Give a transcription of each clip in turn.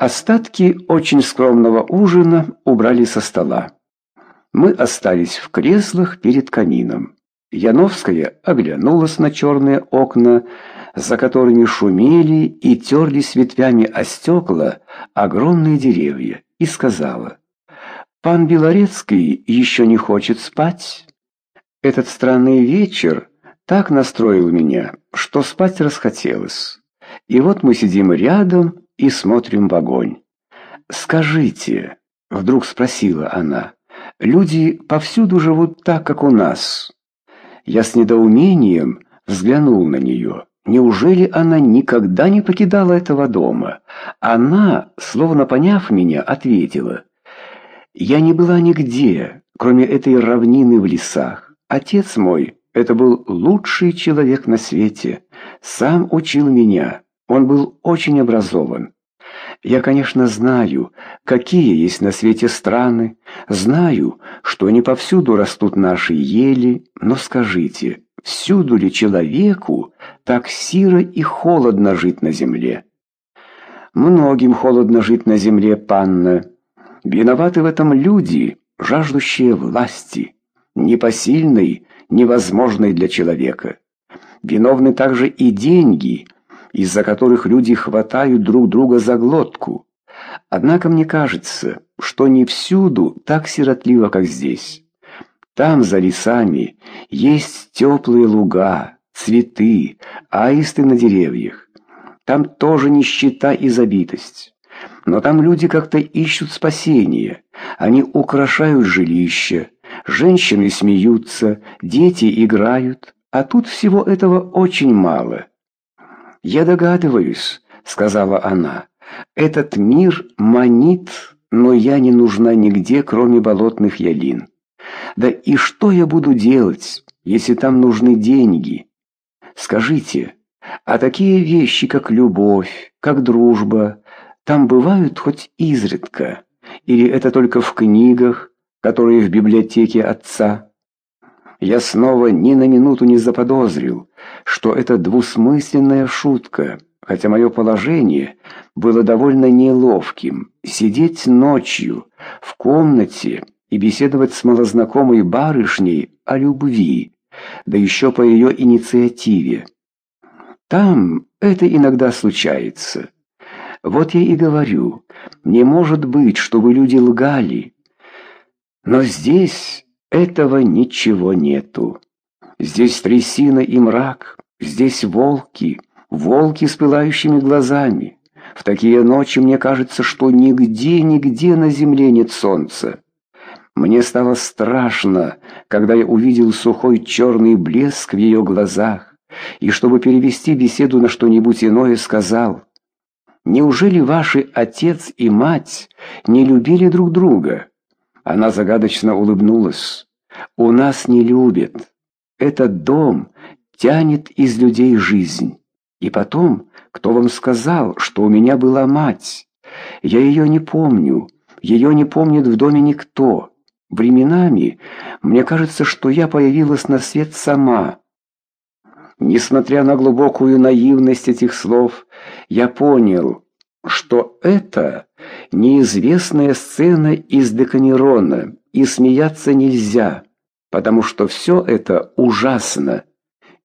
Остатки очень скромного ужина убрали со стола. Мы остались в креслах перед камином. Яновская оглянулась на черные окна, за которыми шумели и терлись ветвями о стекла огромные деревья, и сказала, «Пан Белорецкий еще не хочет спать. Этот странный вечер так настроил меня, что спать расхотелось. И вот мы сидим рядом и смотрим в огонь. «Скажите», — вдруг спросила она, — «люди повсюду живут так, как у нас». Я с недоумением взглянул на нее. Неужели она никогда не покидала этого дома? Она, словно поняв меня, ответила. «Я не была нигде, кроме этой равнины в лесах. Отец мой, это был лучший человек на свете, сам учил меня». Он был очень образован. Я, конечно, знаю, какие есть на свете страны, знаю, что не повсюду растут наши ели, но скажите, всюду ли человеку так сиро и холодно жить на земле? Многим холодно жить на земле, панна. Виноваты в этом люди, жаждущие власти, непосильной, невозможной для человека. Виновны также и деньги – из-за которых люди хватают друг друга за глотку. Однако мне кажется, что не всюду так сиротливо, как здесь. Там, за лесами, есть теплые луга, цветы, аисты на деревьях. Там тоже нищета и забитость. Но там люди как-то ищут спасения. Они украшают жилище, женщины смеются, дети играют. А тут всего этого очень мало. «Я догадываюсь», — сказала она. «Этот мир манит, но я не нужна нигде, кроме болотных ялин. Да и что я буду делать, если там нужны деньги? Скажите, а такие вещи, как любовь, как дружба, там бывают хоть изредка? Или это только в книгах, которые в библиотеке отца?» Я снова ни на минуту не заподозрил, что это двусмысленная шутка, хотя мое положение было довольно неловким. Сидеть ночью в комнате и беседовать с малознакомой барышней о любви, да еще по ее инициативе. Там это иногда случается. Вот я и говорю, не может быть, чтобы люди лгали. Но здесь этого ничего нету. Здесь трясина и мрак, здесь волки, волки с пылающими глазами. В такие ночи мне кажется, что нигде, нигде на земле нет солнца. Мне стало страшно, когда я увидел сухой черный блеск в ее глазах, и чтобы перевести беседу на что-нибудь иное, сказал, «Неужели ваши отец и мать не любили друг друга?» Она загадочно улыбнулась. «У нас не любят. Этот дом тянет из людей жизнь. И потом, кто вам сказал, что у меня была мать? Я ее не помню. Ее не помнит в доме никто. Временами мне кажется, что я появилась на свет сама». Несмотря на глубокую наивность этих слов, я понял, что это неизвестная сцена из Декамерона, и смеяться нельзя, потому что все это ужасно.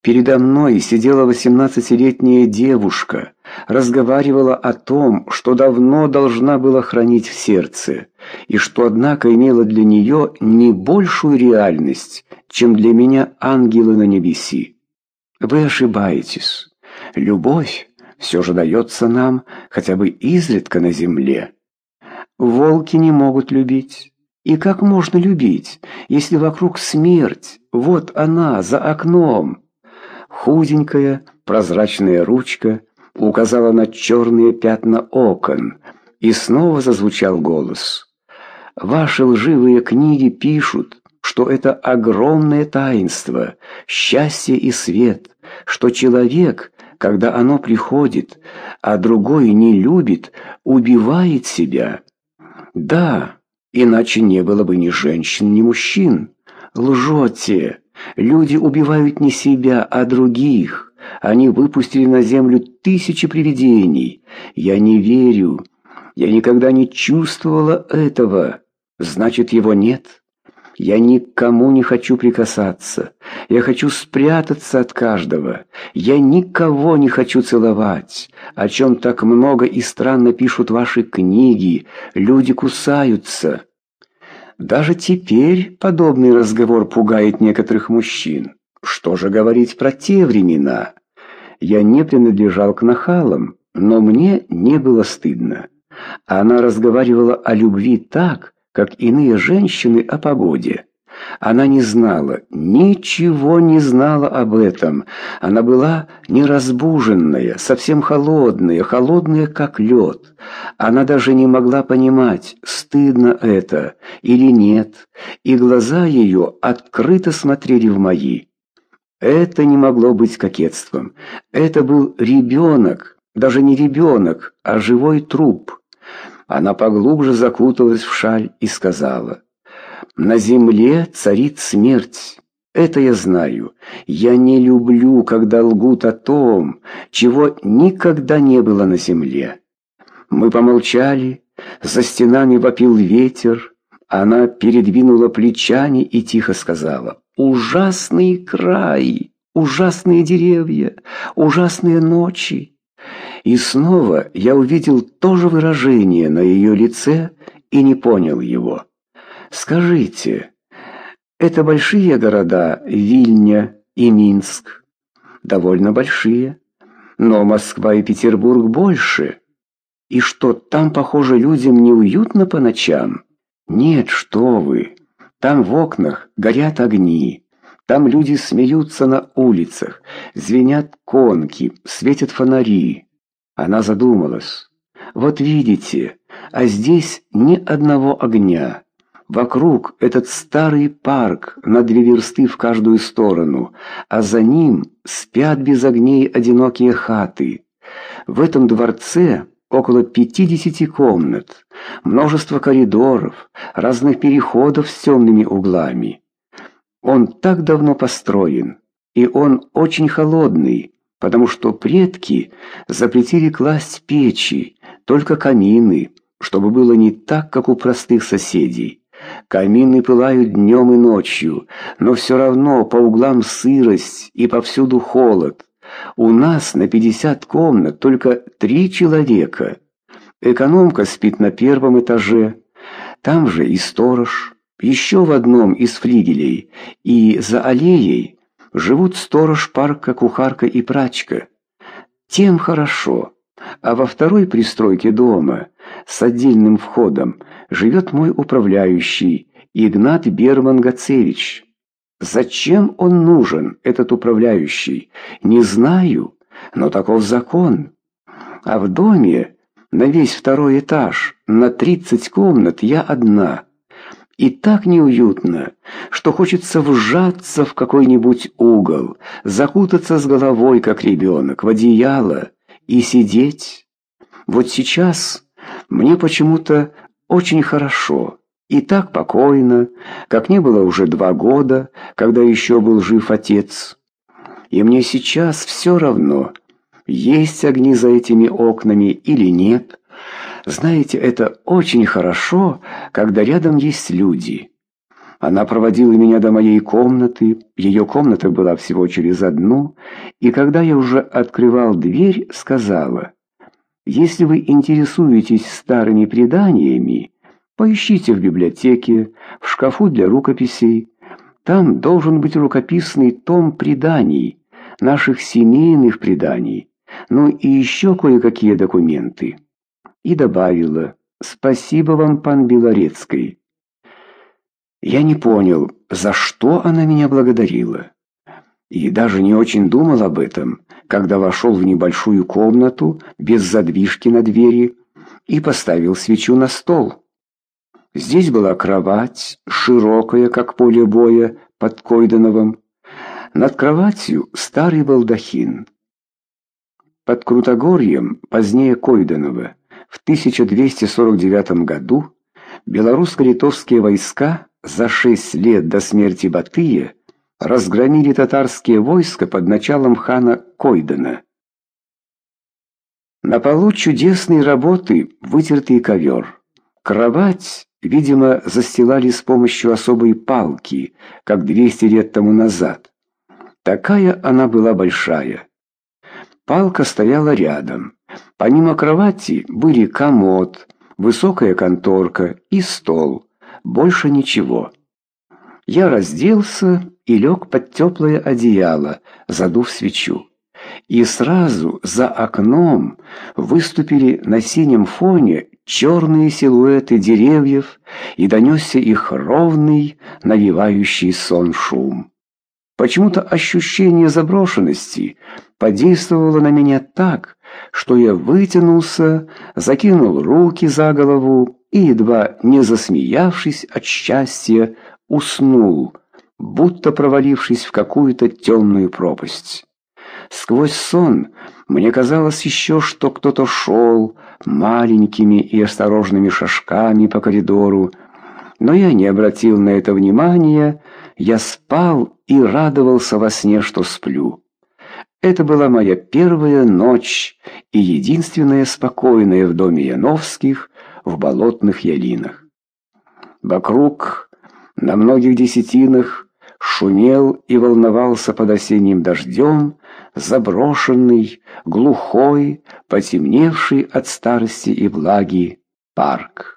Передо мной сидела восемнадцатилетняя девушка, разговаривала о том, что давно должна была хранить в сердце, и что, однако, имела для нее не большую реальность, чем для меня ангелы на небеси. Вы ошибаетесь. Любовь все же дается нам хотя бы изредка на земле. Волки не могут любить. И как можно любить, если вокруг смерть? Вот она, за окном. Худенькая, прозрачная ручка указала на черные пятна окон, и снова зазвучал голос. «Ваши лживые книги пишут, что это огромное таинство, счастье и свет, что человек когда оно приходит, а другой не любит, убивает себя. Да, иначе не было бы ни женщин, ни мужчин. Лжете. Люди убивают не себя, а других. Они выпустили на землю тысячи привидений. Я не верю. Я никогда не чувствовала этого. Значит, его нет. Я никому не хочу прикасаться. Я хочу спрятаться от каждого. Я никого не хочу целовать. О чем так много и странно пишут ваши книги. Люди кусаются. Даже теперь подобный разговор пугает некоторых мужчин. Что же говорить про те времена? Я не принадлежал к нахалам, но мне не было стыдно. Она разговаривала о любви так, как иные женщины о погоде. Она не знала, ничего не знала об этом. Она была неразбуженная, совсем холодная, холодная, как лед. Она даже не могла понимать, стыдно это или нет, и глаза ее открыто смотрели в мои. Это не могло быть кокетством. Это был ребенок, даже не ребенок, а живой труп. Она поглубже закуталась в шаль и сказала, «На земле царит смерть». Это я знаю. Я не люблю, когда лгут о том, чего никогда не было на земле. Мы помолчали, за стенами вопил ветер. Она передвинула плечами и тихо сказала, «Ужасный край, ужасные деревья, ужасные ночи». И снова я увидел то же выражение на ее лице и не понял его. «Скажите, это большие города Вильня и Минск?» «Довольно большие, но Москва и Петербург больше. И что, там, похоже, людям неуютно по ночам?» «Нет, что вы, там в окнах горят огни». Там люди смеются на улицах, звенят конки, светят фонари. Она задумалась. «Вот видите, а здесь ни одного огня. Вокруг этот старый парк на две версты в каждую сторону, а за ним спят без огней одинокие хаты. В этом дворце около пятидесяти комнат, множество коридоров, разных переходов с темными углами. Он так давно построен, и он очень холодный, потому что предки запретили класть печи, только камины, чтобы было не так, как у простых соседей. Камины пылают днем и ночью, но все равно по углам сырость и повсюду холод. У нас на пятьдесят комнат только три человека. Экономка спит на первом этаже, там же и сторож, еще в одном из флигелей, и за аллеей живут сторож парка, кухарка и прачка. Тем хорошо. А во второй пристройке дома с отдельным входом живет мой управляющий Игнат Берман Гацевич. Зачем он нужен, этот управляющий, не знаю, но таков закон. А в доме на весь второй этаж, на тридцать комнат я одна – и так неуютно, что хочется вжаться в какой-нибудь угол, закутаться с головой, как ребенок, в одеяло и сидеть. Вот сейчас мне почему-то очень хорошо и так покойно, как не было уже два года, когда еще был жив отец. И мне сейчас все равно, есть огни за этими окнами или нет, знаете, это очень хорошо, когда рядом есть люди. Она проводила меня до моей комнаты, ее комната была всего через одну, и когда я уже открывал дверь, сказала, «Если вы интересуетесь старыми преданиями, поищите в библиотеке, в шкафу для рукописей. Там должен быть рукописный том преданий, наших семейных преданий, ну и еще кое-какие документы» и добавила «Спасибо вам, пан Белорецкий». Я не понял, за что она меня благодарила. И даже не очень думал об этом, когда вошел в небольшую комнату без задвижки на двери и поставил свечу на стол. Здесь была кровать, широкая, как поле боя, под Койдановым. Над кроватью старый балдахин. Под Крутогорьем, позднее Койданова, в 1249 году белорусско-литовские войска за шесть лет до смерти Батыя разгромили татарские войска под началом хана Койдена. На полу чудесной работы вытертый ковер. Кровать, видимо, застилали с помощью особой палки, как 200 лет тому назад. Такая она была большая. Палка стояла рядом. Помимо кровати были комод, высокая конторка и стол. Больше ничего. Я разделся и лег под теплое одеяло, задув свечу и сразу за окном выступили на синем фоне черные силуэты деревьев, и донесся их ровный, навевающий сон шум. Почему-то ощущение заброшенности подействовало на меня так, что я вытянулся, закинул руки за голову и, едва не засмеявшись от счастья, уснул, будто провалившись в какую-то темную пропасть. Сквозь сон мне казалось еще, что кто-то шел маленькими и осторожными шажками по коридору, но я не обратил на это внимания, я спал и радовался во сне, что сплю. Это была моя первая ночь и единственная спокойная в доме Яновских в болотных ялинах. Вокруг, на многих десятинах, шумел и волновался под осенним дождем заброшенный, глухой, потемневший от старости и влаги парк.